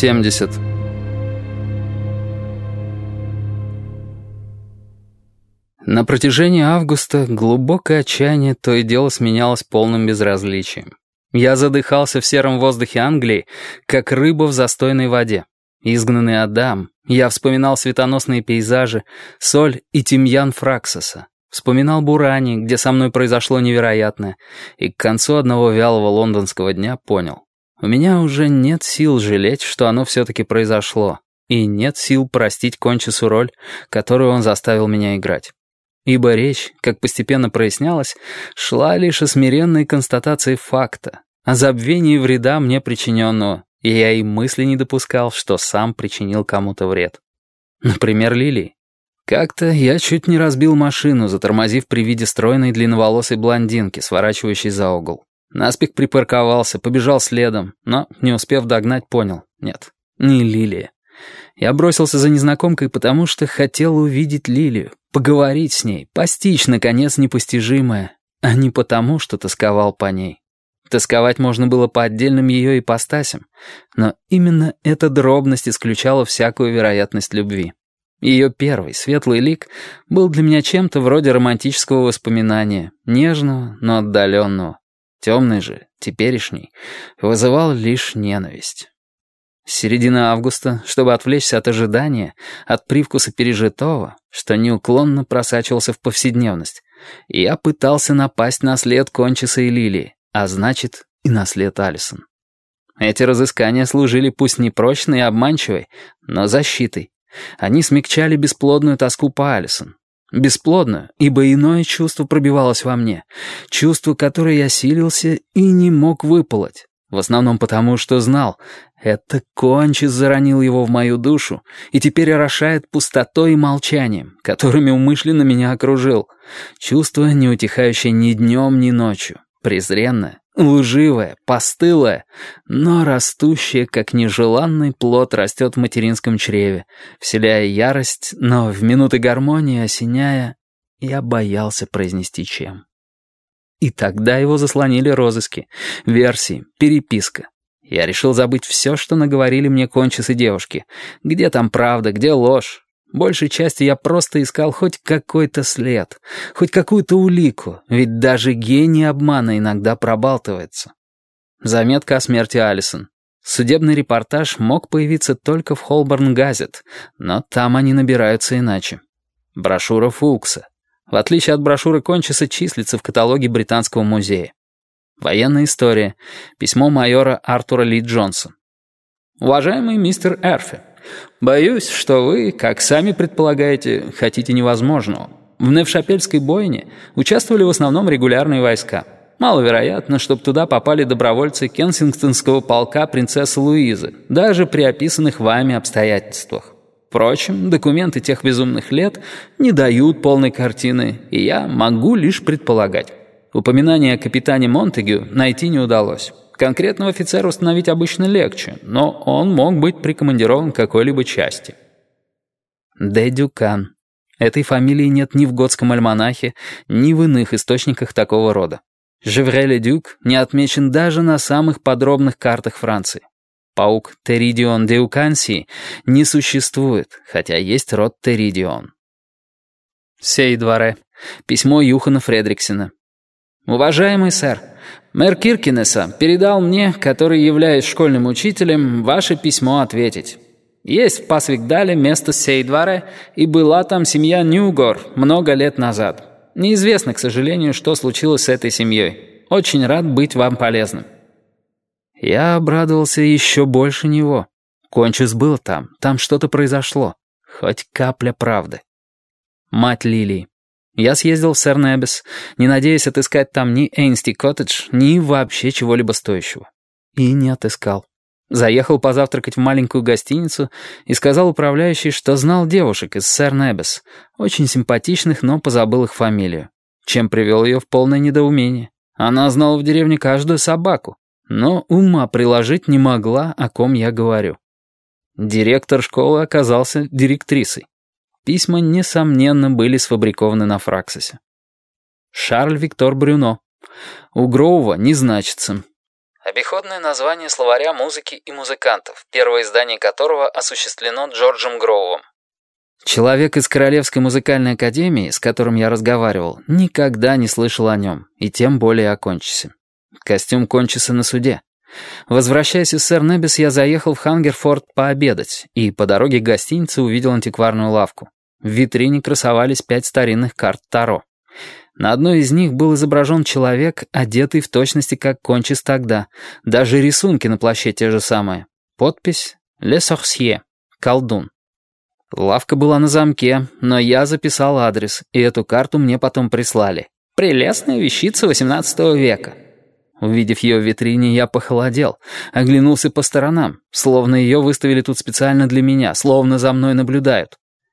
70. На протяжении августа глубокое отчаяние то и дело сменялось полным безразличием. Я задыхался в сером воздухе Англии, как рыба в застойной воде. Изгнанный Адам, я вспоминал светоносные пейзажи, соль и тимьян Фраксоса. Вспоминал Бурани, где со мной произошло невероятное, и к концу одного вялого лондонского дня понял. У меня уже нет сил жалеть, что оно все-таки произошло, и нет сил простить Кончису роль, которую он заставил меня играть. Ибо речь, как постепенно прояснялось, шла лишь о смиренной констатации факта, о забвении вреда мне причиненного, и я и мысли не допускал, что сам причинил кому-то вред. Например, Лилии. Как-то я чуть не разбил машину, затормозив при виде стройной длинноволосой блондинки, сворачивающей за угол. Наспех припарковался, побежал следом, но, не успев догнать, понял. Нет, не Лилия. Я бросился за незнакомкой, потому что хотел увидеть Лилию, поговорить с ней, постичь, наконец, непостижимое, а не потому, что тосковал по ней. Тосковать можно было по отдельным ее ипостасям, но именно эта дробность исключала всякую вероятность любви. Ее первый, светлый лик, был для меня чем-то вроде романтического воспоминания, нежного, но отдаленного. Темный же, теперешний, вызывал лишь ненависть. С середины августа, чтобы отвлечься от ожидания, от привкуса пережитого, что неуклонно просачивался в повседневность, я пытался напасть на след Кончиса и Лилии, а значит, и на след Алисон. Эти разыскания служили пусть не прочной и обманчивой, но защитой. Они смягчали бесплодную тоску по Алисон, Бесплодно, ибо иное чувство пробивалось во мне. Чувство, которое я силился и не мог выполоть. В основном потому, что знал, это кончис заронил его в мою душу и теперь орошает пустотой и молчанием, которыми умышленно меня окружил. Чувство, не утихающее ни днем, ни ночью. Презренное, лживое, постылое, но растущее, как нежеланный плод растет в материнском чреве, вселяя ярость, но в минуты гармонии осеняя, я боялся произнести чем. И тогда его заслонили розыски, версии, переписка. Я решил забыть все, что наговорили мне кончисы девушки. Где там правда, где ложь, Большей части я просто искал хоть какой-то след, хоть какую-то улику, ведь даже гений обмана иногда пробалтывается. Заметка о смерти Алисон. Судебный репортаж мог появиться только в Холборн Газет, но там они набираются иначе. Брошюра Фукса. В отличие от брошюры Кончиса, числится в каталоге Британского музея. Военная история. Письмо майора Артура Ли Джонсон. «Уважаемый мистер Эрфи, Боюсь, что вы, как сами предполагаете, хотите невозможного. В Невшапельской бойне участвовали в основном регулярные войска. Маловероятно, чтобы туда попали добровольцы Кенсингтонского полка принцессы Луизы, даже при описанных вами обстоятельствах. Впрочем, документы тех безумных лет не дают полной картины, и я могу лишь предполагать. Упоминание о капитане Монтегю найти не удалось. Конкретного офицера установить обычно легче, но он мог быть прикомандирован к какой-либо части. Де Дюкан. Этой фамилии нет ни в готском альманахе, ни в иных источниках такого рода. Жевреле Дюк не отмечен даже на самых подробных картах Франции. Паук Теридион Деуканси не существует, хотя есть род Теридион. Сей дворе. Письмо Юхана Фредриксена. «Уважаемый сэр, Мэр Киркинеса передал мне, который являюсь школьным учителем, ваше письмо ответить. Есть в Пасвикдале место Сейдваре, и была там семья Ньюгор много лет назад. Неизвестно, к сожалению, что случилось с этой семьей. Очень рад быть вам полезным». Я обрадовался еще больше него. Кончис был там, там что-то произошло. Хоть капля правды. Мать Лилии. Я съездил в Сэр-Небес, не надеясь отыскать там ни Эйнсти Коттедж, ни вообще чего-либо стоящего. И не отыскал. Заехал позавтракать в маленькую гостиницу и сказал управляющей, что знал девушек из Сэр-Небес, очень симпатичных, но позабыл их фамилию. Чем привел ее в полное недоумение. Она знала в деревне каждую собаку, но ума приложить не могла, о ком я говорю. Директор школы оказался директрисой. Письма, несомненно, были сфабрикованы на Фраксосе. Шарль Виктор Брюно. У Гроува не значится. Обиходное название словаря музыки и музыкантов, первое издание которого осуществлено Джорджем Гроувом. Человек из Королевской музыкальной академии, с которым я разговаривал, никогда не слышал о нем, и тем более о Кончисе. Костюм Кончиса на суде. Возвращаясь из сэр Небис, я заехал в Хангерфорд пообедать, и по дороге к гостинице увидел антикварную лавку. В витрине красовались пять старинных карт Таро. На одной из них был изображен человек, одетый в точности как Кончис тогда. Даже рисунки на плаще те же самые. Подпись «Le Sorcier» — «Колдун». Лавка была на замке, но я записал адрес, и эту карту мне потом прислали. Прелестная вещица XVIII века. Увидев ее в витрине, я похолодел, оглянулся по сторонам, словно ее выставили тут специально для меня, словно за мной наблюдают.